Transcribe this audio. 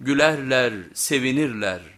gülerler, sevinirler.